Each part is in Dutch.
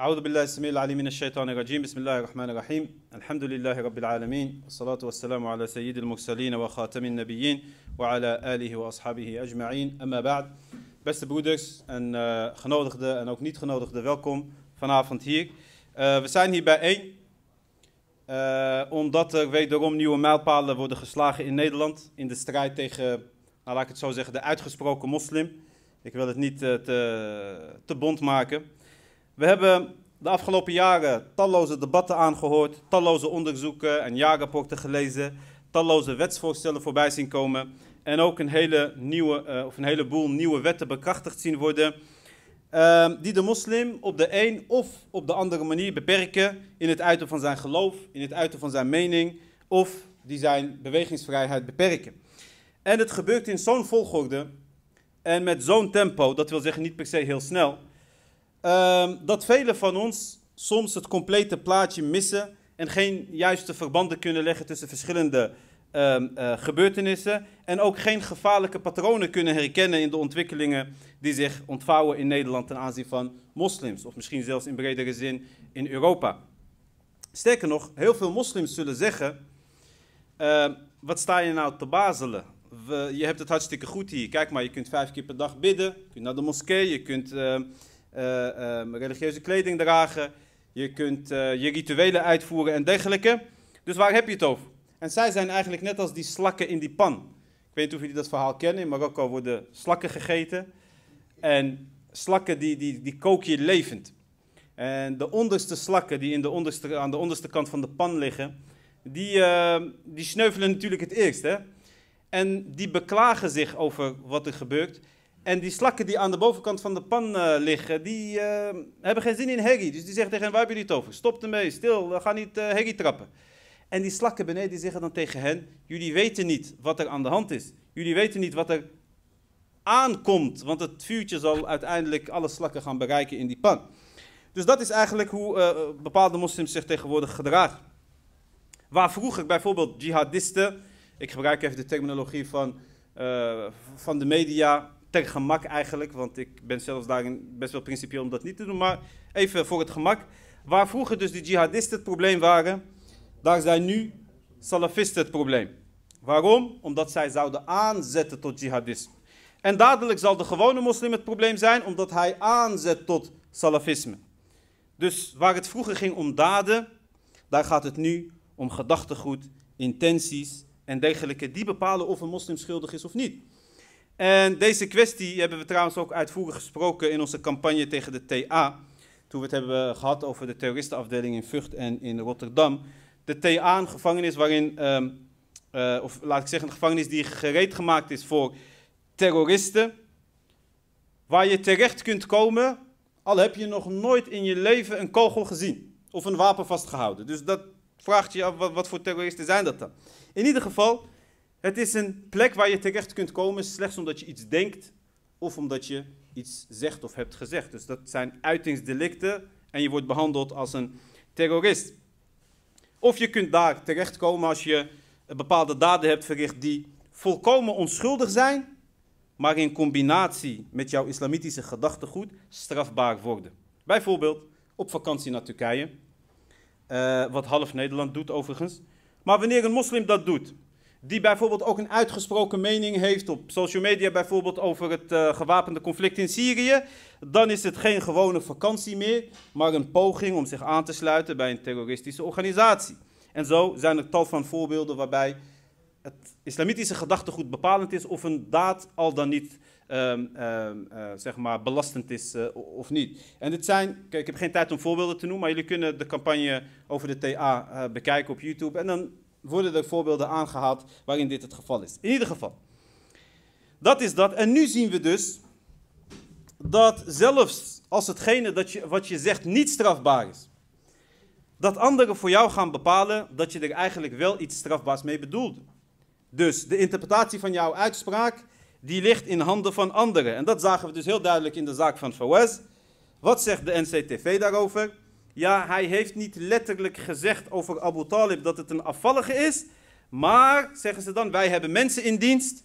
أعوذ بالله السميع العليم من الشيطان الرجيم بسم الله الرحمن الرحيم الحمد لله رب العالمين والصلاة والسلام على سيد المرسلين وخاتم النبيين وعلى آله وأصحابه أجمعين أما بعد Beste broeders en uh, genodigden en ook niet genodigden, welkom vanavond hier. Uh, we zijn hier bijeen uh, omdat er wederom nieuwe mijlpalen worden geslagen in Nederland in de strijd tegen, nou laat ik het zo zeggen, de uitgesproken moslim. Ik wil het niet te, te bond maken. We hebben de afgelopen jaren talloze debatten aangehoord, talloze onderzoeken en jaarrapporten gelezen, talloze wetsvoorstellen voorbij zien komen en ook een, hele nieuwe, uh, of een heleboel nieuwe wetten bekrachtigd zien worden, uh, die de moslim op de een of op de andere manier beperken in het uiten van zijn geloof, in het uiten van zijn mening, of die zijn bewegingsvrijheid beperken. En het gebeurt in zo'n volgorde en met zo'n tempo, dat wil zeggen niet per se heel snel, uh, dat velen van ons soms het complete plaatje missen en geen juiste verbanden kunnen leggen tussen verschillende uh, uh, gebeurtenissen en ook geen gevaarlijke patronen kunnen herkennen in de ontwikkelingen die zich ontvouwen in Nederland ten aanzien van moslims, of misschien zelfs in bredere zin in Europa. Sterker nog, heel veel moslims zullen zeggen: uh, wat sta je nou te bazelen? Je hebt het hartstikke goed hier. Kijk maar, je kunt vijf keer per dag bidden, je kunt naar de moskee, je kunt uh, religieuze kleding dragen, je kunt je rituelen uitvoeren en dergelijke. Dus waar heb je het over? En zij zijn eigenlijk net als die slakken in die pan. Ik weet niet of jullie dat verhaal kennen. In Marokko worden slakken gegeten. En slakken die, die, die kook je levend. En de onderste slakken die in de onderste, aan de onderste kant van de pan liggen, die, uh, die sneuvelen natuurlijk het eerst. Hè? En die beklagen zich over wat er gebeurt. En die slakken die aan de bovenkant van de pan uh, liggen, die uh, hebben geen zin in herrie. Dus die zeggen tegen hen, waar hebben jullie het over? Stop ermee, stil, ga niet herrie trappen. En die slakken beneden die zeggen dan tegen hen: Jullie weten niet wat er aan de hand is. Jullie weten niet wat er aankomt. Want het vuurtje zal uiteindelijk alle slakken gaan bereiken in die pan. Dus dat is eigenlijk hoe uh, bepaalde moslims zich tegenwoordig gedragen. Waar vroeger bijvoorbeeld jihadisten. Ik gebruik even de terminologie van, uh, van de media. Ter gemak eigenlijk, want ik ben zelfs daarin best wel principieel om dat niet te doen. Maar even voor het gemak. Waar vroeger dus de jihadisten het probleem waren daar zijn nu salafisten het probleem. Waarom? Omdat zij zouden aanzetten tot jihadisme. En dadelijk zal de gewone moslim het probleem zijn, omdat hij aanzet tot salafisme. Dus waar het vroeger ging om daden, daar gaat het nu om gedachtegoed, intenties en dergelijke, die bepalen of een moslim schuldig is of niet. En deze kwestie hebben we trouwens ook uitvoerig gesproken in onze campagne tegen de TA, toen we het hebben gehad over de terroristenafdeling in Vught en in Rotterdam de TA, een gevangenis waarin, um, uh, of laat ik zeggen, een gevangenis die gereed gemaakt is voor terroristen, waar je terecht kunt komen, al heb je nog nooit in je leven een kogel gezien of een wapen vastgehouden. Dus dat vraagt je af, wat voor terroristen zijn dat dan? In ieder geval, het is een plek waar je terecht kunt komen slechts omdat je iets denkt of omdat je iets zegt of hebt gezegd. Dus dat zijn uitingsdelicten en je wordt behandeld als een terrorist. Of je kunt daar terechtkomen als je bepaalde daden hebt verricht die volkomen onschuldig zijn, maar in combinatie met jouw islamitische gedachtegoed strafbaar worden. Bijvoorbeeld op vakantie naar Turkije, uh, wat half Nederland doet overigens. Maar wanneer een moslim dat doet, die bijvoorbeeld ook een uitgesproken mening heeft op social media, bijvoorbeeld over het uh, gewapende conflict in Syrië, dan is het geen gewone vakantie meer, maar een poging om zich aan te sluiten bij een terroristische organisatie. En zo zijn er tal van voorbeelden waarbij het islamitische gedachtegoed bepalend is of een daad al dan niet um, um, uh, zeg maar belastend is uh, of niet. En dit zijn, ik heb geen tijd om voorbeelden te noemen, maar jullie kunnen de campagne over de TA bekijken op YouTube en dan worden er voorbeelden aangehaald waarin dit het geval is. In ieder geval. Dat is dat. En nu zien we dus dat zelfs als hetgene dat je, wat je zegt niet strafbaar is, dat anderen voor jou gaan bepalen dat je er eigenlijk wel iets strafbaars mee bedoelde. Dus de interpretatie van jouw uitspraak, die ligt in handen van anderen. En dat zagen we dus heel duidelijk in de zaak van Fawaz. Wat zegt de NCTV daarover? Ja, hij heeft niet letterlijk gezegd over Abu Talib dat het een afvallige is. Maar, zeggen ze dan, wij hebben mensen in dienst.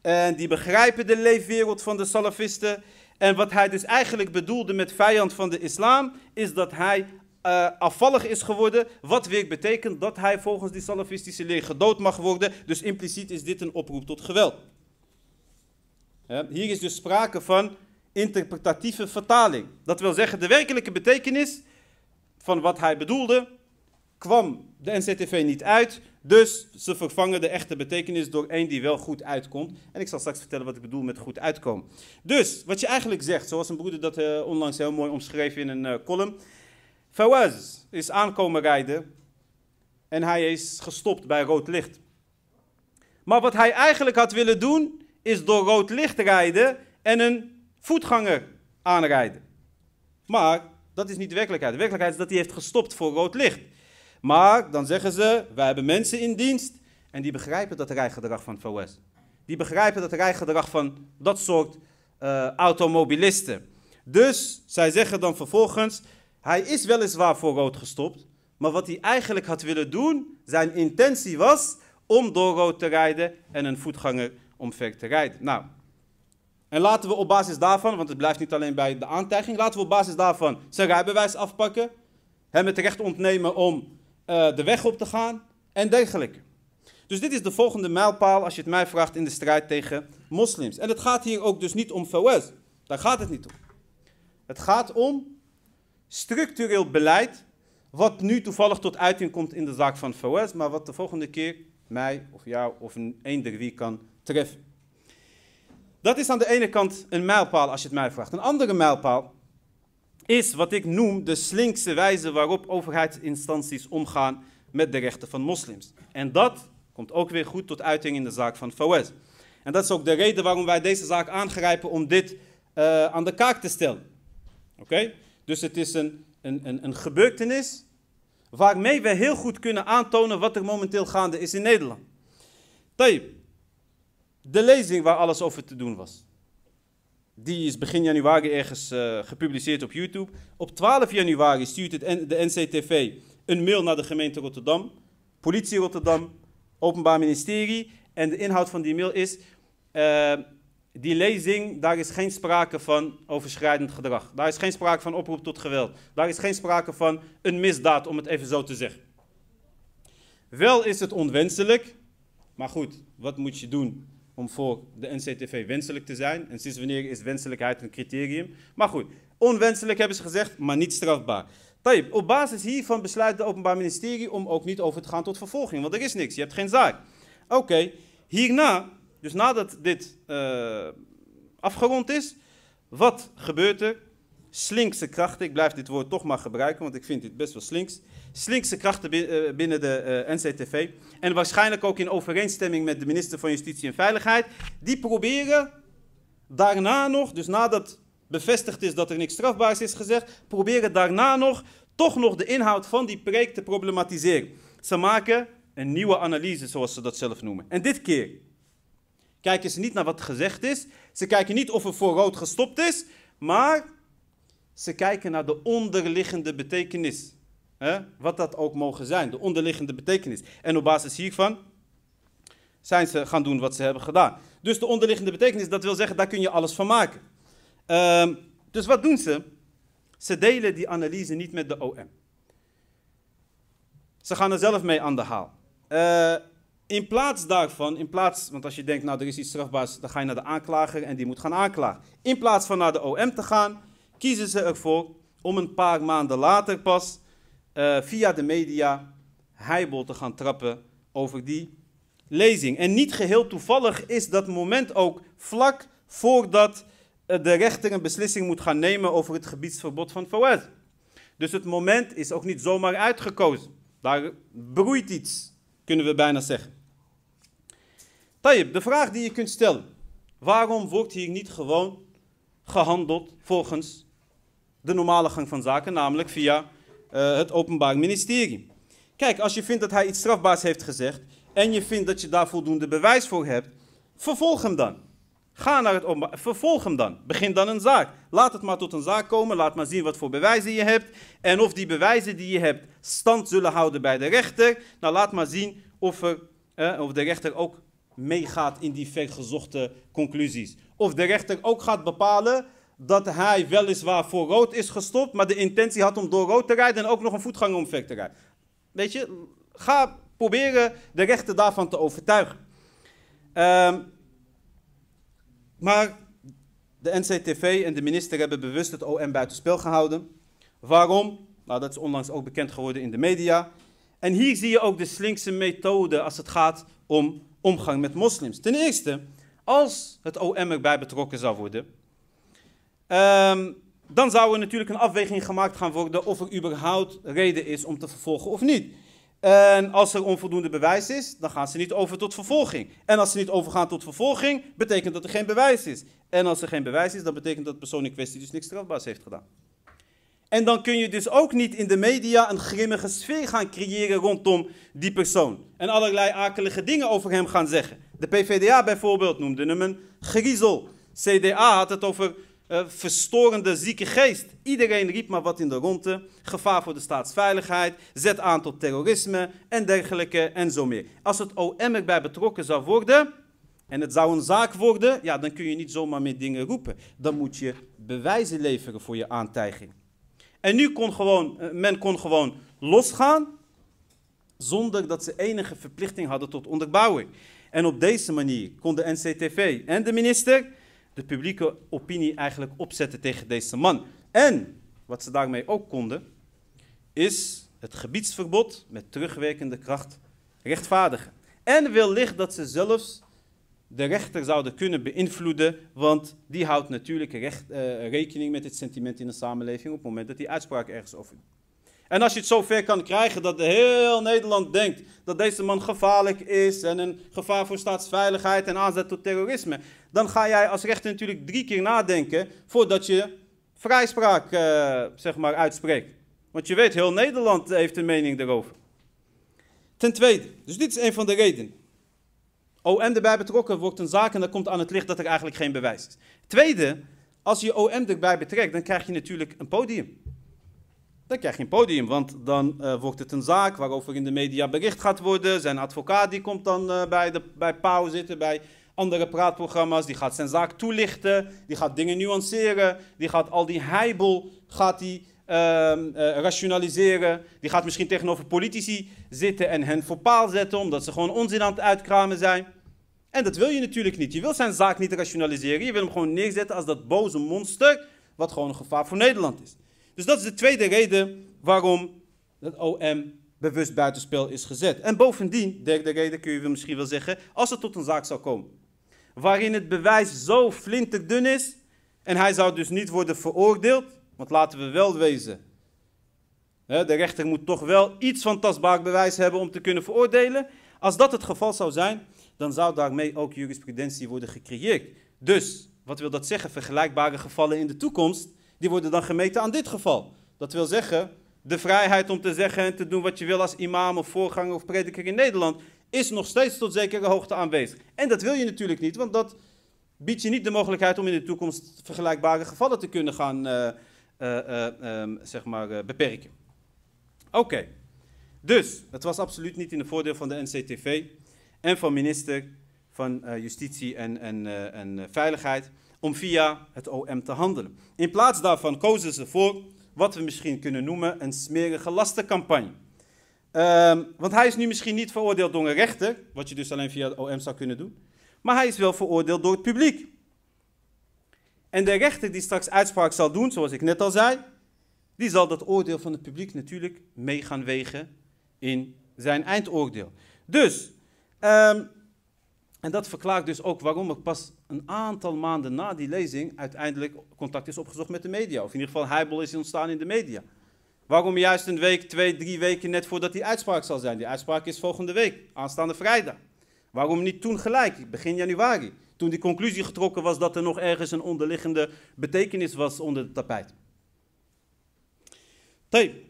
En die begrijpen de leefwereld van de salafisten. En wat hij dus eigenlijk bedoelde met vijand van de islam, is dat hij uh, afvallig is geworden. Wat weer betekent dat hij volgens die salafistische leer gedood mag worden. Dus impliciet is dit een oproep tot geweld. Hier is dus sprake van interpretatieve vertaling. Dat wil zeggen, de werkelijke betekenis van wat hij bedoelde, kwam de NCTV niet uit. Dus ze vervangen de echte betekenis door één die wel goed uitkomt. En ik zal straks vertellen wat ik bedoel met goed uitkomen. Dus, wat je eigenlijk zegt, zoals een broeder dat uh, onlangs heel mooi omschreef in een uh, column. Fawaz is aankomen rijden en hij is gestopt bij rood licht. Maar wat hij eigenlijk had willen doen, is door rood licht rijden en een voetganger aanrijden. Maar dat is niet de werkelijkheid. De werkelijkheid is dat hij heeft gestopt voor rood licht. Maar dan zeggen ze, wij hebben mensen in dienst en die begrijpen dat rijgedrag van Fawaz. Die begrijpen dat rijgedrag van dat soort uh, automobilisten. Dus zij zeggen dan vervolgens, hij is weliswaar voor rood gestopt, maar wat hij eigenlijk had willen doen, zijn intentie was om door rood te rijden en een voetganger omver te rijden. Nou, en laten we op basis daarvan, want het blijft niet alleen bij de aantijging, laten we op basis daarvan zijn rijbewijs afpakken, hem het recht ontnemen om uh, de weg op te gaan en dergelijke. Dus dit is de volgende mijlpaal, als je het mij vraagt, in de strijd tegen moslims. En het gaat hier ook dus niet om Fawaz. Daar gaat het niet om. Het gaat om structureel beleid, wat nu toevallig tot uiting komt in de zaak van Fawaz, maar wat de volgende keer mij of jou of een eender wie kan treffen. Dat is aan de ene kant een mijlpaal als je het mij vraagt. Een andere mijlpaal is wat ik noem de slinkse wijze waarop overheidsinstanties omgaan met de rechten van moslims. En dat komt ook weer goed tot uiting in de zaak van Fawaz. En dat is ook de reden waarom wij deze zaak aangrijpen om dit uh, aan de kaak te stellen. Oké? Dus het is een, een, een, een gebeurtenis waarmee we heel goed kunnen aantonen wat er momenteel gaande is in Nederland. Tayyip, de lezing waar alles over te doen was. Die is begin januari ergens uh, gepubliceerd op YouTube. Op 12 januari stuurt het de NCTV een mail naar de gemeente Rotterdam, politie Rotterdam, Openbaar Ministerie. En de inhoud van die mail is: uh, die lezing, daar is geen sprake van overschrijdend gedrag. Daar is geen sprake van oproep tot geweld. Daar is geen sprake van een misdaad, om het even zo te zeggen. Wel is het onwenselijk, maar goed, wat moet je doen om voor de NCTV wenselijk te zijn? En sinds wanneer is wenselijkheid een criterium? Maar goed, onwenselijk hebben ze gezegd, maar niet strafbaar. Tayyip, op basis hiervan besluit het Openbaar Ministerie om ook niet over te gaan tot vervolging, want er is niks, je hebt geen zaak. Oké, hierna dus nadat dit uh, afgerond is, wat gebeurt er? Slinkse krachten, ik blijf dit woord toch maar gebruiken, want ik vind dit best wel slinks. Slinkse krachten eh, binnen de eh, NCTV. En waarschijnlijk ook in overeenstemming met de minister van Justitie en Veiligheid. Die proberen daarna nog, dus nadat bevestigd is dat er niks strafbaars is gezegd, proberen daarna nog toch nog de inhoud van die preek te problematiseren. Ze maken een nieuwe analyse, zoals ze dat zelf noemen. En dit keer kijken ze niet naar wat gezegd is. Ze kijken niet of er voor rood gestopt is, maar ze kijken naar de onderliggende betekenis. Hè? Wat dat ook mogen zijn, de onderliggende betekenis. En op basis hiervan zijn ze gaan doen wat ze hebben gedaan. Dus de onderliggende betekenis, dat wil zeggen, daar kun je alles van maken. Ehm, dus wat doen ze? Ze delen die analyse niet met de OM. Ze gaan er zelf mee aan de haal. Uh, in plaats daarvan, in plaats, want als je denkt, nou er is iets strafbaars, dan ga je naar de aanklager en die moet gaan aanklagen. In plaats van naar de OM te gaan, kiezen ze ervoor om een paar maanden later pas uh, via de media heibel te gaan trappen over die lezing. En niet geheel toevallig is dat moment ook vlak voordat uh, de rechter een beslissing moet gaan nemen over het gebiedsverbod van Fawaz. Dus het moment is ook niet zomaar uitgekozen. Daar broeit iets, kunnen we bijna zeggen. Tayyip, de vraag die je kunt stellen. Waarom wordt hier niet gewoon gehandeld volgens de normale gang van zaken, namelijk via uh, het Openbaar Ministerie? Kijk, als je vindt dat hij iets strafbaars heeft gezegd en je vindt dat je daar voldoende bewijs voor hebt, vervolg hem dan. Ga naar het openbaar, vervolg hem dan. Begin dan een zaak. Laat het maar tot een zaak komen. Laat maar zien wat voor bewijzen je hebt. En of die bewijzen die je hebt stand zullen houden bij de rechter. Nou, laat maar zien of, er, eh, of de rechter ook meegaat in die vergezochte conclusies. Of de rechter ook gaat bepalen dat hij weliswaar voor rood is gestopt, maar de intentie had om door rood te rijden en ook nog een voetganger omver te rijden. Weet je, ga proberen de rechter daarvan te overtuigen. Ehm, maar de NCTV en de minister hebben bewust het OM buitenspel gehouden. Waarom? Nou, dat is onlangs ook bekend geworden in de media. En hier zie je ook de slinkse methode als het gaat om omgang met moslims. Ten eerste, als het OM erbij betrokken zou worden, ehm, dan zou er natuurlijk een afweging gemaakt gaan worden of er überhaupt reden is om te vervolgen of niet. En als er onvoldoende bewijs is, dan gaan ze niet over tot vervolging. En als ze niet overgaan tot vervolging, betekent dat er geen bewijs is. En als er geen bewijs is, dan betekent dat de persoon in kwestie dus niks strafbaars heeft gedaan. En dan kun je dus ook niet in de media een grimmige sfeer gaan creëren rondom die persoon. En allerlei akelige dingen over hem gaan zeggen. De PVDA bijvoorbeeld noemde hem een griezel. CDA had het over uh, verstorende zieke geest. Iedereen riep maar wat in de ronde. Gevaar voor de staatsveiligheid, zet aan tot terrorisme en dergelijke en zo meer. Als het OM erbij betrokken zou worden en het zou een zaak worden, ja, dan kun je niet zomaar met dingen roepen. Dan moet je bewijzen leveren voor je aantijging. En nu kon gewoon, eh, men kon gewoon losgaan zonder dat ze enige verplichting hadden tot onderbouwing. En op deze manier kon de NCTV en de minister de publieke opinie eigenlijk opzetten tegen deze man. En wat ze daarmee ook konden, is het gebiedsverbod met terugwerkende kracht rechtvaardigen. En wellicht dat ze zelfs de rechter zouden kunnen beïnvloeden, want die houdt natuurlijk recht, uh, rekening met het sentiment in de samenleving op het moment dat die uitspraak ergens over doet. En als je het zover kan krijgen dat heel Nederland denkt dat deze man gevaarlijk is en een gevaar voor staatsveiligheid en aanzet tot terrorisme, dan ga jij als rechter natuurlijk drie keer nadenken voordat je vrijspraak uh, zeg maar, uitspreekt. Want je weet, heel Nederland heeft een mening daarover. Ten tweede, dus dit is een van de redenen. OM erbij betrokken wordt een zaak en dan komt aan het licht dat er eigenlijk geen bewijs is. Tweede, als je OM erbij betrekt, dan krijg je natuurlijk een podium. Dan krijg je een podium, want dan uh, wordt het een zaak waarover in de media bericht gaat worden. Zijn advocaat die komt dan uh, bij, de, bij Pauw zitten, bij andere praatprogramma's. Die gaat zijn zaak toelichten, die gaat dingen nuanceren. Die gaat al die heibel gaat die, uh, rationaliseren. Die gaat misschien tegenover politici zitten en hen voor paal zetten, omdat ze gewoon onzin aan het uitkramen zijn. En dat wil je natuurlijk niet. Je wil zijn zaak niet rationaliseren. Je wil hem gewoon neerzetten als dat boze monster, wat gewoon een gevaar voor Nederland is. Dus dat is de tweede reden waarom het OM bewust buitenspel is gezet. En bovendien, derde reden kun je misschien wel zeggen, als het tot een zaak zou komen, waarin het bewijs zo flinterdun is en hij zou dus niet worden veroordeeld, want laten we wel wezen, de rechter moet toch wel iets van tastbaar bewijs hebben om te kunnen veroordelen. Als dat het geval zou zijn, dan zou daarmee ook jurisprudentie worden gecreëerd. Dus, wat wil dat zeggen? Vergelijkbare gevallen in de toekomst die worden dan gemeten aan dit geval. Dat wil zeggen, de vrijheid om te zeggen en te doen wat je wil als imam of voorganger of prediker in Nederland is nog steeds tot zekere hoogte aanwezig. En dat wil je natuurlijk niet, want dat biedt je niet de mogelijkheid om in de toekomst vergelijkbare gevallen te kunnen gaan uh, uh, uh, zeg maar, beperken. Oké, dus het was absoluut niet in het voordeel van de NCTV en van minister van Justitie en, en, en Veiligheid om via het OM te handelen. In plaats daarvan kozen ze voor wat we misschien kunnen noemen een smerige lastencampagne. Um, want hij is nu misschien niet veroordeeld door een rechter, wat je dus alleen via het OM zou kunnen doen, maar hij is wel veroordeeld door het publiek. En de rechter die straks uitspraak zal doen, zoals ik net al zei, die zal dat oordeel van het publiek natuurlijk mee gaan wegen in zijn eindoordeel. Dus um, en dat verklaart dus ook waarom er pas een aantal maanden na die lezing uiteindelijk contact is opgezocht met de media. Of in ieder geval heibel is ontstaan in de media. Waarom juist een week, twee, drie weken net voordat die uitspraak zal zijn? Die uitspraak is volgende week, aanstaande vrijdag. Waarom niet toen gelijk, begin januari? Toen die conclusie getrokken was dat er nog ergens een onderliggende betekenis was onder het tapijt. Hey,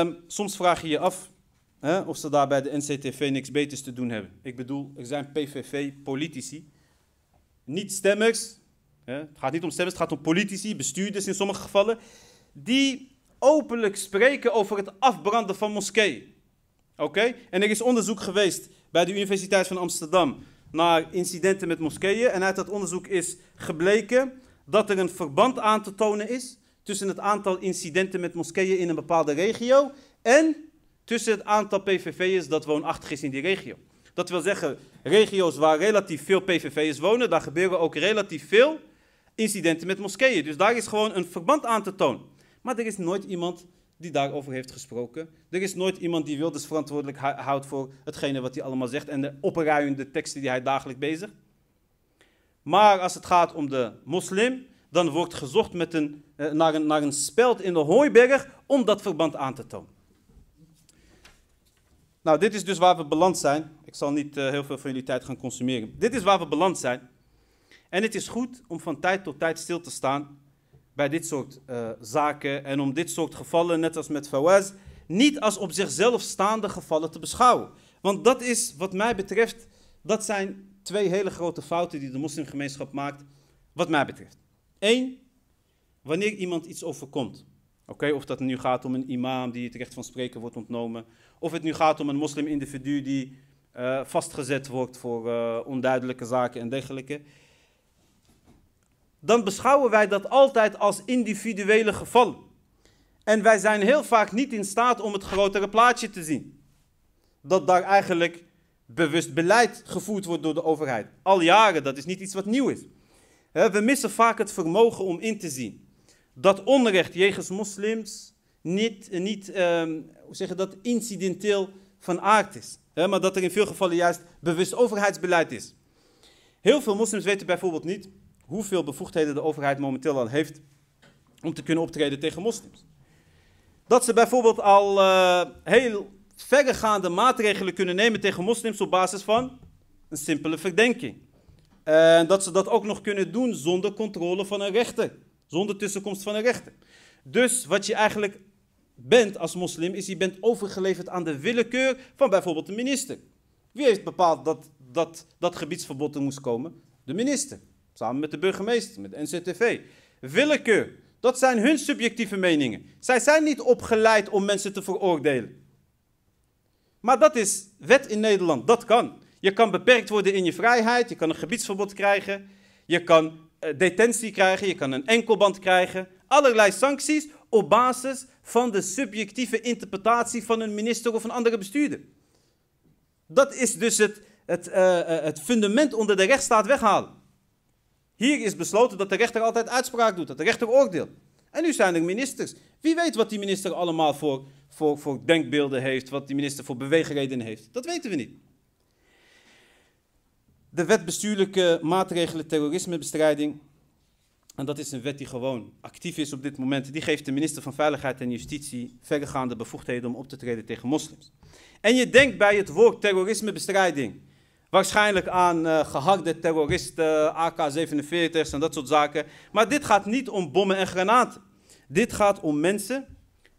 um, soms vraag je je af, Hè, of ze daar bij de NCTV niks beters te doen hebben. Ik bedoel, er zijn PVV-politici, niet stemmers. Hè, het gaat niet om stemmers, het gaat om politici, bestuurders in sommige gevallen. Die openlijk spreken over het afbranden van moskeeën. Oké? En er is onderzoek geweest bij de Universiteit van Amsterdam naar incidenten met moskeeën. En uit dat onderzoek is gebleken dat er een verband aan te tonen is tussen het aantal incidenten met moskeeën in een bepaalde regio en tussen het aantal PVV'ers dat woonachtig is in die regio. Dat wil zeggen, regio's waar relatief veel PVV'ers wonen, daar gebeuren ook relatief veel incidenten met moskeeën. Dus daar is gewoon een verband aan te tonen. Maar er is nooit iemand die daarover heeft gesproken. Er is nooit iemand die Wilders verantwoordelijk houdt voor hetgene wat hij allemaal zegt en de opruiende teksten die hij dagelijks bezig. Maar als het gaat om de moslim, dan wordt gezocht met een, eh, naar, een, naar een speld in de hooiberg om dat verband aan te tonen. Nou, dit is dus waar we beland zijn. Ik zal niet uh, heel veel van jullie tijd gaan consumeren. Dit is waar we beland zijn. En het is goed om van tijd tot tijd stil te staan bij dit soort uh, zaken en om dit soort gevallen, net als met Fawaz, niet als op zichzelf staande gevallen te beschouwen. Want dat is, wat mij betreft, dat zijn twee hele grote fouten die de moslimgemeenschap maakt, wat mij betreft. Eén, wanneer iemand iets overkomt. Oké, of dat nu gaat om een imam die het recht van spreken wordt ontnomen, of het nu gaat om een moslim-individu die uh, vastgezet wordt voor uh, onduidelijke zaken en dergelijke dan beschouwen wij dat altijd als individuele gevallen. En wij zijn heel vaak niet in staat om het grotere plaatje te zien. Dat daar eigenlijk bewust beleid gevoerd wordt door de overheid. Al jaren, dat is niet iets wat nieuw is. We missen vaak het vermogen om in te zien dat onrecht jegens moslims niet, niet um, hoe zeggen dat, incidenteel van aard is. Maar dat er in veel gevallen juist bewust overheidsbeleid is. Heel veel moslims weten bijvoorbeeld niet hoeveel bevoegdheden de overheid momenteel al heeft om te kunnen optreden tegen moslims. Dat ze bijvoorbeeld al uh, heel verregaande maatregelen kunnen nemen tegen moslims op basis van een simpele verdenking. En dat ze dat ook nog kunnen doen zonder controle van een rechter, zonder tussenkomst van een rechter. Dus wat je eigenlijk bent als moslim, is je bent overgeleverd aan de willekeur van bijvoorbeeld de minister. Wie heeft bepaald dat dat, dat gebiedsverbod er moest komen? De minister. Samen met de burgemeester, met de NCTV. Willekeur. Dat zijn hun subjectieve meningen. Zij zijn niet opgeleid om mensen te veroordelen. Maar dat is wet in Nederland. Dat kan. Je kan beperkt worden in je vrijheid. Je kan een gebiedsverbod krijgen. Je kan detentie krijgen. Je kan een enkelband krijgen. Allerlei sancties op basis van de subjectieve interpretatie van een minister of een andere bestuurder. Dat is dus het, het, uh, het fundament onder de rechtsstaat weghalen. Hier is besloten dat de rechter altijd uitspraak doet, dat de rechter oordeelt. En nu zijn er ministers. Wie weet wat die minister allemaal voor, voor, voor denkbeelden heeft, wat die minister voor beweegredenen heeft. Dat weten we niet. De wet bestuurlijke maatregelen terrorismebestrijding. En dat is een wet die gewoon actief is op dit moment. Die geeft de minister van Veiligheid en Justitie verregaande bevoegdheden om op te treden tegen moslims. En je denkt bij het woord terrorismebestrijding Waarschijnlijk aan uh, geharde terroristen, AK-47's en dat soort zaken. Maar dit gaat niet om bommen en granaten. Dit gaat om mensen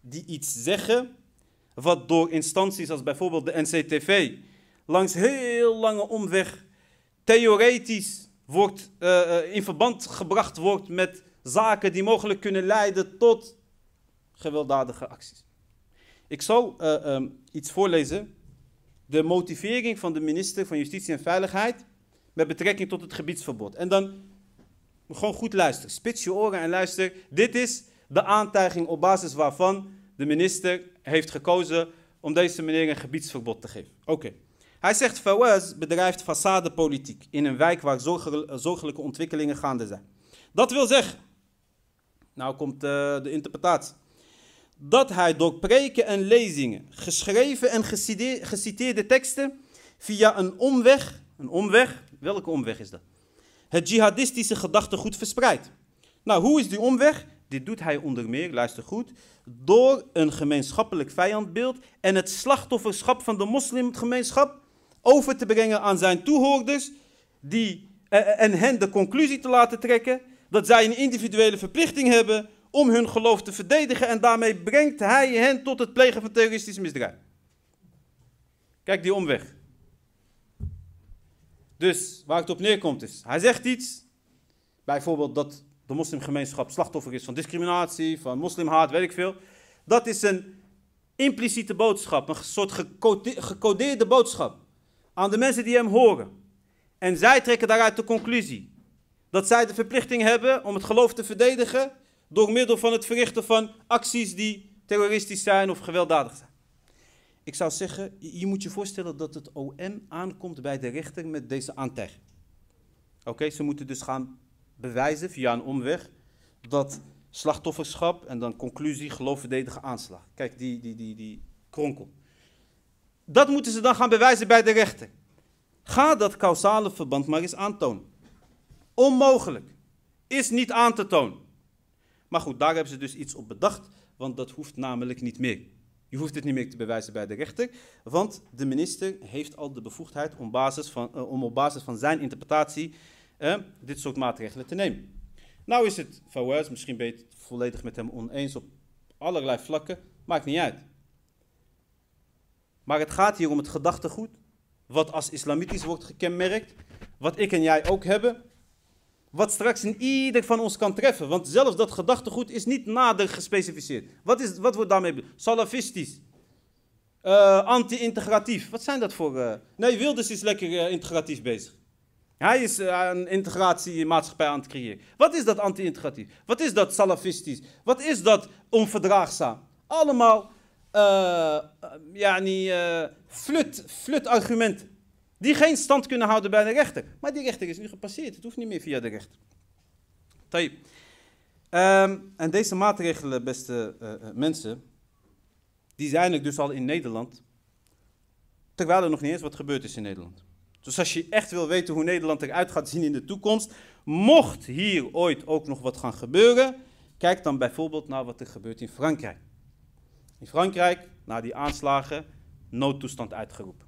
die iets zeggen wat door instanties als bijvoorbeeld de NCTV langs heel lange omweg theoretisch wordt, uh, in verband gebracht wordt met zaken die mogelijk kunnen leiden tot gewelddadige acties. Ik zal uh, um, iets voorlezen de motivering van de minister van Justitie en Veiligheid met betrekking tot het gebiedsverbod. En dan gewoon goed luisteren. Spits je oren en luister. Dit is de aantuiging op basis waarvan de minister heeft gekozen om deze meneer een gebiedsverbod te geven. Oké. Hij zegt, Fawaz bedrijft façadepolitiek in een wijk waar zorgelijke ontwikkelingen gaande zijn. Dat wil zeggen, nou komt uh, de interpretatie dat hij door preken en lezingen, geschreven en geciteerde teksten, via een omweg, een omweg, welke omweg is dat? Het jihadistische gedachtegoed verspreidt. Nou, hoe is die omweg? Dit doet hij onder meer, luister goed, door een gemeenschappelijk vijandbeeld en het slachtofferschap van de moslimgemeenschap over te brengen aan zijn toehoorders, die, eh, en hen de conclusie te laten trekken dat zij een individuele verplichting hebben om hun geloof te verdedigen en daarmee brengt hij hen tot het plegen van terroristisch misdrijf. Kijk die omweg. Dus waar het op neerkomt is, hij zegt iets, bijvoorbeeld dat de moslimgemeenschap slachtoffer is van discriminatie, van moslimhaat, weet ik veel. Dat is een impliciete boodschap, een soort gecodeerde boodschap aan de mensen die hem horen. En zij trekken daaruit de conclusie dat zij de verplichting hebben om het geloof te verdedigen door middel van het verrichten van acties die terroristisch zijn of gewelddadig zijn. Ik zou zeggen, je moet je voorstellen dat het OM aankomt bij de rechter met deze aantijging. Oké, ze moeten dus gaan bewijzen via een omweg dat slachtofferschap en dan conclusie geloof verdedigen aanslag. Kijk, die, die, die, die kronkel. Dat moeten ze dan gaan bewijzen bij de rechter. Ga dat causale verband maar eens aantonen. Onmogelijk. Is niet aan te tonen. Maar goed, daar hebben ze dus iets op bedacht, want dat hoeft namelijk niet meer. Je hoeft het niet meer te bewijzen bij de rechter, want de minister heeft al de bevoegdheid om, basis van, uh, om op basis van zijn interpretatie uh, dit soort maatregelen te nemen. Nou is het Fawaz, misschien ben je het volledig met hem oneens op allerlei vlakken, maakt niet uit. Maar het gaat hier om het gedachtegoed, wat als islamitisch wordt gekenmerkt, wat ik en jij ook hebben, wat straks in ieder van ons kan treffen. Want zelfs dat gedachtegoed is niet nader gespecificeerd. Wat, is, wat wordt daarmee bedoeld? Salafistisch. Uh, anti-integratief. Wat zijn dat voor... Uh... Nee, Wilders is lekker uh, integratief bezig. Hij is een integratiemaatschappij aan het creëren. Wat is dat anti-integratief? Wat is dat salafistisch? Wat is dat onverdraagzaam? Allemaal ja, niet, flut, flut argumenten. Die geen stand kunnen houden bij de rechter. Maar die rechter is nu gepasseerd. Het hoeft niet meer via de rechter. Um, en deze maatregelen, beste uh, mensen, die zijn er dus al in Nederland. Terwijl er nog niet eens wat gebeurd is in Nederland. Dus als je echt wil weten hoe Nederland eruit gaat zien in de toekomst, mocht hier ooit ook nog wat gaan gebeuren, kijk dan bijvoorbeeld naar wat er gebeurt in Frankrijk. Frankrijk, na die aanslagen, noodtoestand uitgeroepen.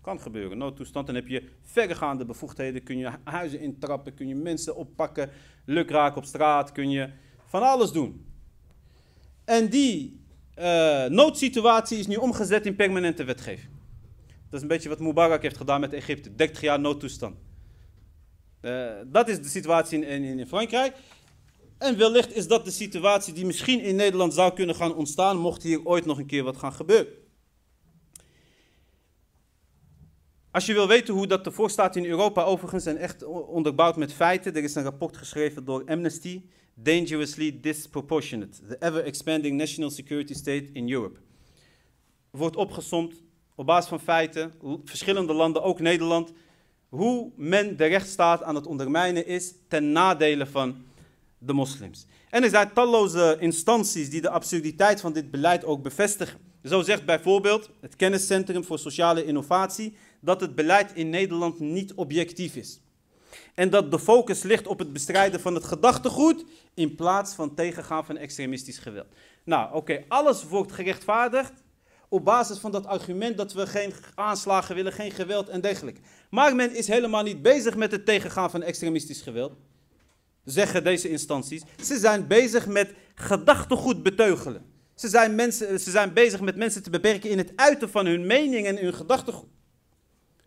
Kan gebeuren, noodtoestand. Dan heb je verregaande bevoegdheden. Kun je huizen intrappen, kun je mensen oppakken, lukraak op straat, kun je van alles doen. En die uh, noodsituatie is nu omgezet in permanente wetgeving. Dat is een beetje wat Mubarak heeft gedaan met Egypte. 30 jaar noodtoestand. Uh, dat is de situatie in, in Frankrijk. En wellicht is dat de situatie die misschien in Nederland zou kunnen gaan ontstaan, mocht hier ooit nog een keer wat gaan gebeuren. Als je wil weten hoe dat ervoor staat in Europa, overigens, en echt onderbouwd met feiten, er is een rapport geschreven door Amnesty, Dangerously Disproportionate, the ever-expanding national security state in Europe. Wordt opgesomd op basis van feiten, verschillende landen, ook Nederland, hoe men de rechtsstaat aan het ondermijnen is ten nadele van de moslims. En er zijn talloze instanties die de absurditeit van dit beleid ook bevestigen. Zo zegt bijvoorbeeld het Kenniscentrum voor Sociale Innovatie dat het beleid in Nederland niet objectief is. En dat de focus ligt op het bestrijden van het gedachtegoed in plaats van tegengaan van extremistisch geweld. Nou, oké, alles wordt gerechtvaardigd op basis van dat argument dat we geen aanslagen willen, geen geweld en dergelijke. Maar men is helemaal niet bezig met het tegengaan van extremistisch geweld, zeggen deze instanties. Ze zijn bezig met gedachtegoed beteugelen. Ze zijn, mensen, ze zijn bezig met mensen te beperken in het uiten van hun mening en hun gedachtegoed.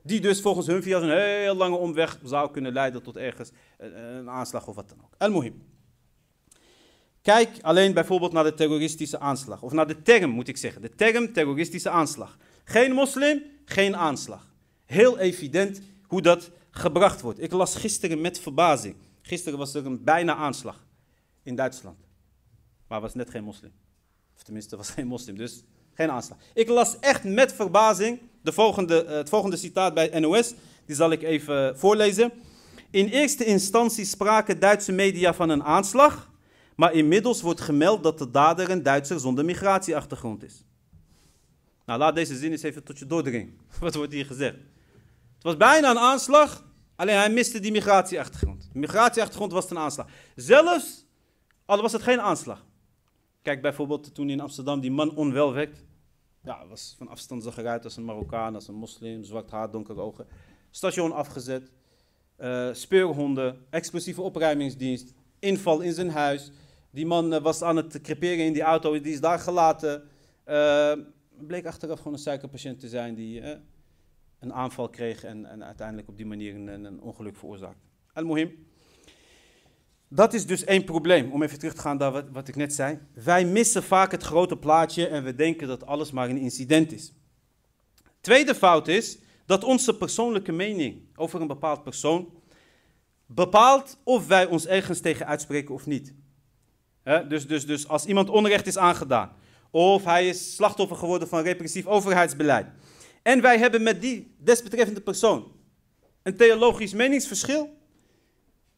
Die dus volgens hun via een heel lange omweg zou kunnen leiden tot ergens een aanslag of wat dan ook. El-Mohim. Kijk alleen bijvoorbeeld naar de terroristische aanslag. Of naar de term moet ik zeggen. De term terroristische aanslag. Geen moslim, geen aanslag. Heel evident hoe dat gebracht wordt. Ik las gisteren met verbazing. Gisteren was er een bijna aanslag in Duitsland. Maar was net geen moslim. Of tenminste, was geen moslim. Dus geen aanslag. Ik las echt met verbazing de volgende, eh, het volgende citaat bij NOS. Die zal ik even voorlezen. In eerste instantie spraken Duitse media van een aanslag. Maar inmiddels wordt gemeld dat de dader een Duitser zonder migratieachtergrond is. Nou, laat deze zin eens even tot je doordringen. Wat wordt hier gezegd? Het was bijna een aanslag, alleen hij miste die migratieachtergrond. De migratieachtergrond was een aanslag. Zelfs al was het geen aanslag. Kijk bijvoorbeeld toen in Amsterdam die man onwel werd. Ja, was van afstand zag eruit als een Marokkaan, als een moslim, zwart haar, donkere ogen. Station afgezet, uh, speurhonden, explosieve opruimingsdienst, inval in zijn huis. Die man uh, was aan het creperen in die auto, die is daar gelaten. Uh, bleek achteraf gewoon een suikerpatiënt te zijn die een aanval kreeg en, en, uiteindelijk op die manier een, ongeluk veroorzaakte. Al-Mohim. Dat is dus één probleem, om even terug te gaan naar wat, wat ik net zei. Wij missen vaak het grote plaatje en we denken dat alles maar een incident is. Tweede fout is dat onze persoonlijke mening over een bepaald persoon bepaalt of wij ons ergens tegen uitspreken of niet. dus, dus, dus als iemand onrecht is aangedaan, of hij is slachtoffer geworden van repressief overheidsbeleid, en wij hebben met die desbetreffende persoon een theologisch meningsverschil,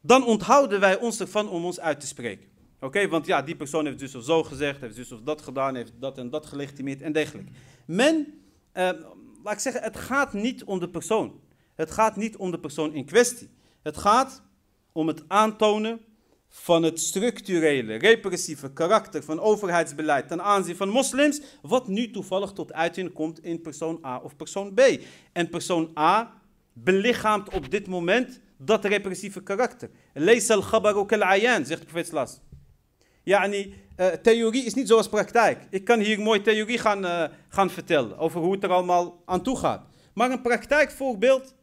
dan onthouden wij ons ervan om ons uit te spreken. Oké, want ja, die persoon heeft dus of zo gezegd, heeft dus of dat gedaan, heeft dat en dat gelegitimeerd en dergelijke. Men, eh, laat ik zeggen, het gaat niet om de persoon. Het gaat niet om de persoon in kwestie. Het gaat om het aantonen van het structurele, repressieve karakter van overheidsbeleid ten aanzien van moslims, wat nu toevallig tot uiting komt in persoon A of persoon B. En persoon A belichaamt op dit moment dat repressieve karakter. Lees al-khabaru kal-ayan, zegt de profeet Slas. Yani, uh, theorie is niet zoals praktijk. Ik kan hier mooi theorie gaan, uh, gaan vertellen over hoe het er allemaal aan toe gaat. Maar een praktijkvoorbeeld,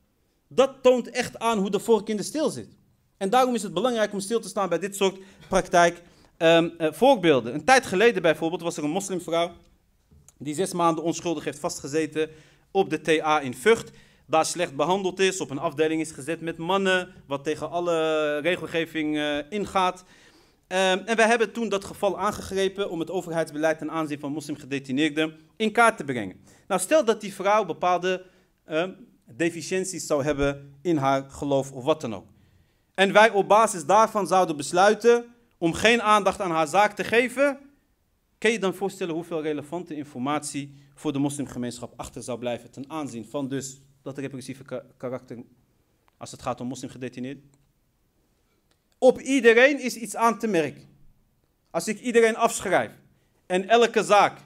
dat toont echt aan hoe de vork in de stil zit. En daarom is het belangrijk om stil te staan bij dit soort praktijkvoorbeelden. Um, uh, een tijd geleden bijvoorbeeld was er een moslimvrouw die zes maanden onschuldig heeft vastgezeten op de TA in Vught daar slecht behandeld is, op een afdeling is gezet met mannen, wat tegen alle regelgeving uh, ingaat. Um, en wij hebben toen dat geval aangegrepen om het overheidsbeleid ten aanzien van moslimgedetineerden in kaart te brengen. Nou, stel dat die vrouw bepaalde uh, deficiënties zou hebben in haar geloof of wat dan ook. En wij op basis daarvan zouden besluiten om geen aandacht aan haar zaak te geven. Kun je dan voorstellen hoeveel relevante informatie voor de moslimgemeenschap achter zou blijven ten aanzien van dus dat repressieve karakter als het gaat om moslimgedetineerden? Op iedereen is iets aan te merken. Als ik iedereen afschrijf en elke zaak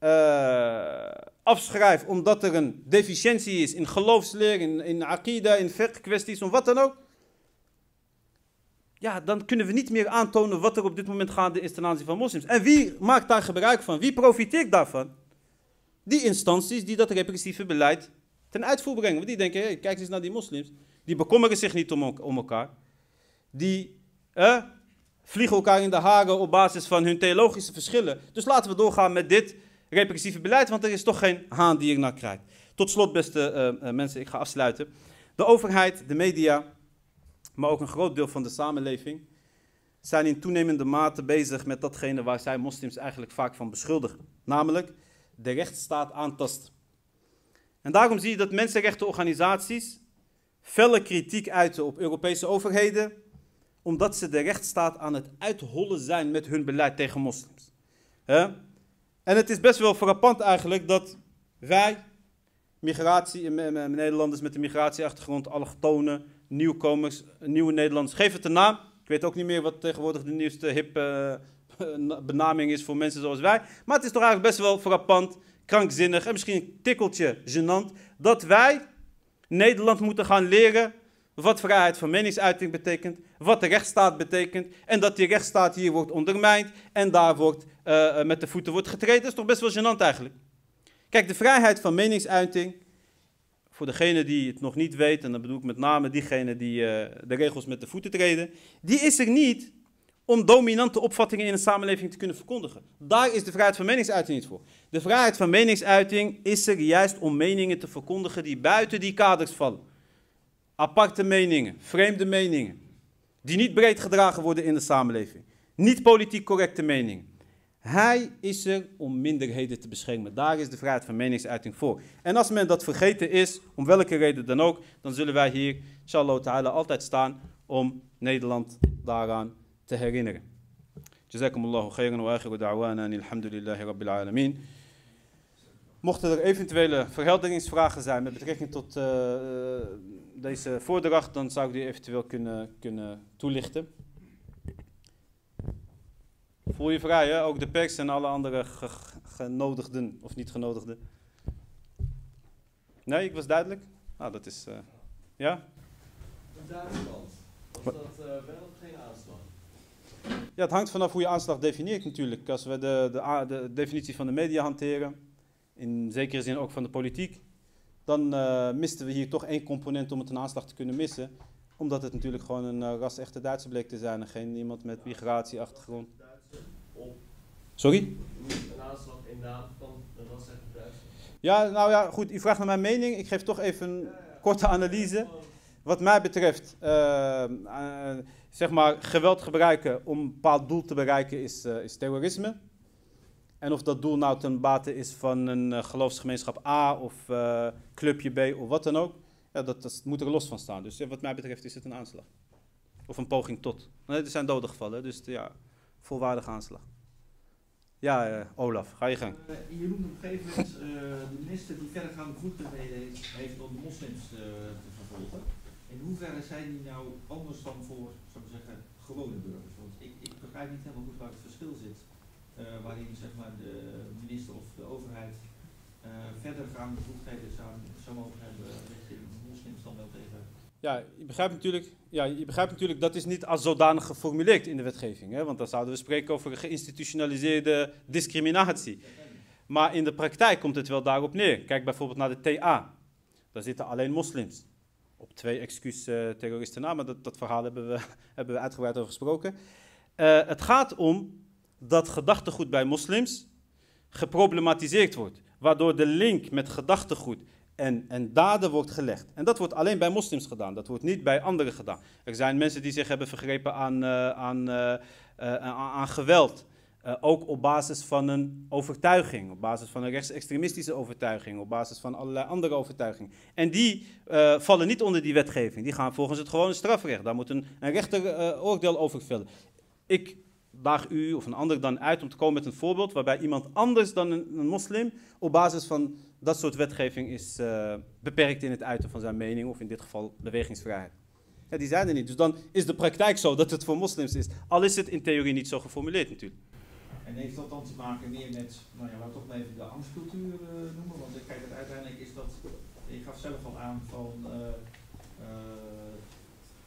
uh, afschrijf omdat er een deficiëntie is in geloofsleer, in, in akida, in fiqh kwesties of wat dan ook. Ja, dan kunnen we niet meer aantonen wat er op dit moment gaande is ten aanzien van moslims. En wie maakt daar gebruik van? Wie profiteert daarvan? Die instanties die dat repressieve beleid ten uitvoer brengen. Want die denken, hey, kijk eens naar die moslims. Die bekommeren zich niet om, elkaar. Die eh, vliegen elkaar in de haren op basis van hun theologische verschillen. Dus laten we doorgaan met dit repressieve beleid, want er is toch geen haan die er naar krijgt. Tot slot, beste uh, mensen, ik ga afsluiten. De overheid, de media, maar ook een groot deel van de samenleving zijn in toenemende mate bezig met datgene waar zij moslims eigenlijk vaak van beschuldigen. Namelijk de rechtsstaat aantasten. En daarom zie je dat mensenrechtenorganisaties felle kritiek uiten op Europese overheden, omdat ze de rechtsstaat aan het uithollen zijn met hun beleid tegen moslims. En het is best wel frappant eigenlijk dat wij, migratie, Nederlanders met een migratieachtergrond, allochtonen, nieuwkomers, nieuwe Nederlanders, geef het een naam. Ik weet ook niet meer wat tegenwoordig de nieuwste hip uh, benaming is voor mensen zoals wij. Maar het is toch eigenlijk best wel frappant krankzinnig en misschien een tikkeltje gênant, dat wij Nederland moeten gaan leren wat vrijheid van meningsuiting betekent, wat de rechtsstaat betekent en dat die rechtsstaat hier wordt ondermijnd en daar wordt uh, met de voeten wordt getreden. Dat is toch best wel gênant eigenlijk. Kijk, de vrijheid van meningsuiting, voor degene die het nog niet weet, en dan bedoel ik met name diegenen die uh, de regels met de voeten treden, die is er niet om dominante opvattingen in een samenleving te kunnen verkondigen. Daar is de vrijheid van meningsuiting niet voor. De vrijheid van meningsuiting is er juist om meningen te verkondigen die buiten die kaders vallen. Aparte meningen, vreemde meningen, die niet breed gedragen worden in de samenleving. Niet politiek correcte meningen. Hij is er om minderheden te beschermen. Daar is de vrijheid van meningsuiting voor. En als men dat vergeten is, om welke reden dan ook, dan zullen wij hier, inshallah ta'ala, altijd staan om Nederland daaraan te herinneren. Jazakumullahu khairan wa akhiru da'wana alhamdulillahi rabbil alamin. Mochten er eventuele verhelderingsvragen zijn met betrekking tot uh, deze voordracht, dan zou ik die eventueel kunnen, kunnen toelichten. Voel je vrij, hè? ook de pers en alle andere ge genodigden of niet genodigden. Nee, ik was duidelijk? Nou, dat is. Uh, ja? Een duidelijk Was dat uh, wel of geen aanslag? Ja, het hangt vanaf hoe je aanslag definieert natuurlijk. Als we de, de, de definitie van de media hanteren, in zekere zin ook van de politiek, dan uh, misten we hier toch één component om het een aanslag te kunnen missen. Omdat het natuurlijk gewoon een uh, ras-echte Duitser bleek te zijn en geen iemand met migratieachtergrond. Sorry? Een aanslag in naam van een ras-echte Duitser? Ja, nou ja, goed, u vraagt naar mijn mening. Ik geef toch even een korte analyse. wat mij betreft, uh, uh, zeg maar, geweld gebruiken om een bepaald doel te bereiken is, uh, is terrorisme. En of dat doel nou ten bate is van een geloofsgemeenschap A of clubje B of wat dan ook, ja, dat, dat moet er los van staan. Dus wat mij betreft is het een aanslag. Of een poging tot. Nee, er zijn doden gevallen, dus ja, volwaardige aanslag. Ja, uh, Olaf, ga je gang. Uh, je noemde op een gegeven moment uh, de minister die verdergaande voetbeweging heeft, om de moslims te, te, vervolgen. In hoeverre zijn die nou anders dan voor, zou ik zeggen, gewone burgers? Want ik, ik begrijp niet helemaal goed waar het verschil zit. waarin zeg maar, de minister of de overheid verdergaande bevoegdheden zou, zou mogen hebben richting moslims dan wel tegen ja, je begrijpt natuurlijk, ja, je begrijpt natuurlijk dat is niet als zodanig geformuleerd in de wetgeving. Hè? Want dan zouden we spreken over geïnstitutionaliseerde discriminatie. Maar in de praktijk komt het wel daarop neer. Kijk bijvoorbeeld naar de TA. Daar zitten alleen moslims. Op twee excuus uh, terroristen na, maar dat, dat verhaal hebben we, hebben we uitgebreid over gesproken. Uh, het gaat om dat gedachtegoed bij moslims geproblematiseerd wordt. Waardoor de link met gedachtegoed en, en daden wordt gelegd. En dat wordt alleen bij moslims gedaan, dat wordt niet bij anderen gedaan. Er zijn mensen die zich hebben vergrepen aan, uh, aan, uh, uh, aan geweld. ook op basis van een overtuiging, op basis van een rechtsextremistische overtuiging, op basis van allerlei andere overtuigingen. En die vallen niet onder die wetgeving, die gaan volgens het gewone strafrecht. Daar moet een, een rechter oordeel over vellen. Ik daag u of een ander dan uit om te komen met een voorbeeld waarbij iemand anders dan een moslim op basis van dat soort wetgeving is uh, beperkt in het uiten van zijn mening, of in dit geval bewegingsvrijheid. Ja, die zijn er niet. Dus dan is de praktijk zo dat het voor moslims is. Al is het in theorie niet zo geformuleerd natuurlijk. En heeft dat dan te maken meer met, nou ja, laten we even de angstcultuur uh, noemen? Want kijk, uiteindelijk is dat, je gaf zelf al aan van, uh,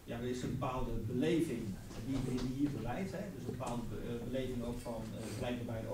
ja, er is een bepaalde beleving die, die hier beleidt. Hè? Dus een bepaalde beleving ook van blijkbaar bij de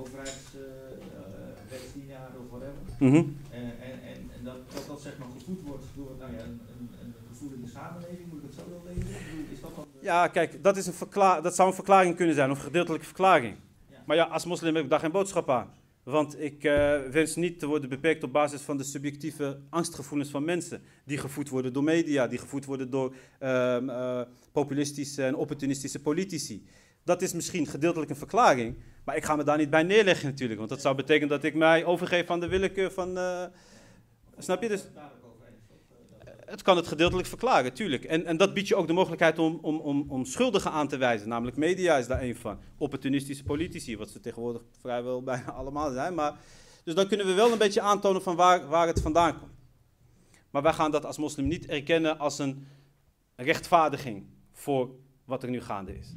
overheidswetsdienaar of whatever. Mm -hmm. En, en, en, en dat, dat dat zeg maar gevoed wordt door nou ja, een, een, in de samenleving, moet ik het zo wel lezen? Is dat dan de... Ja, kijk, dat, is een verklaar, dat zou een verklaring kunnen zijn, of een gedeeltelijke verklaring. Ja. Maar ja, als moslim heb ik daar geen boodschap aan. Want ik uh, wens niet te worden beperkt op basis van de subjectieve angstgevoelens van mensen. Die gevoed worden door media, die gevoed worden door uh, uh, populistische en opportunistische politici. Dat is misschien gedeeltelijk een verklaring. Maar ik ga me daar niet bij neerleggen natuurlijk. Want dat zou betekenen dat ik mij overgeef aan de willekeur van... snap je dus? Het kan het gedeeltelijk verklaren, tuurlijk. En, en dat biedt je ook de mogelijkheid om, om, om, om schuldigen aan te wijzen. Namelijk media is daar een van. Opportunistische politici, wat ze tegenwoordig vrijwel bijna allemaal zijn. Maar, dus dan kunnen we wel een beetje aantonen van waar, waar het vandaan komt. Maar wij gaan dat als moslim niet erkennen als een rechtvaardiging voor wat er nu gaande is.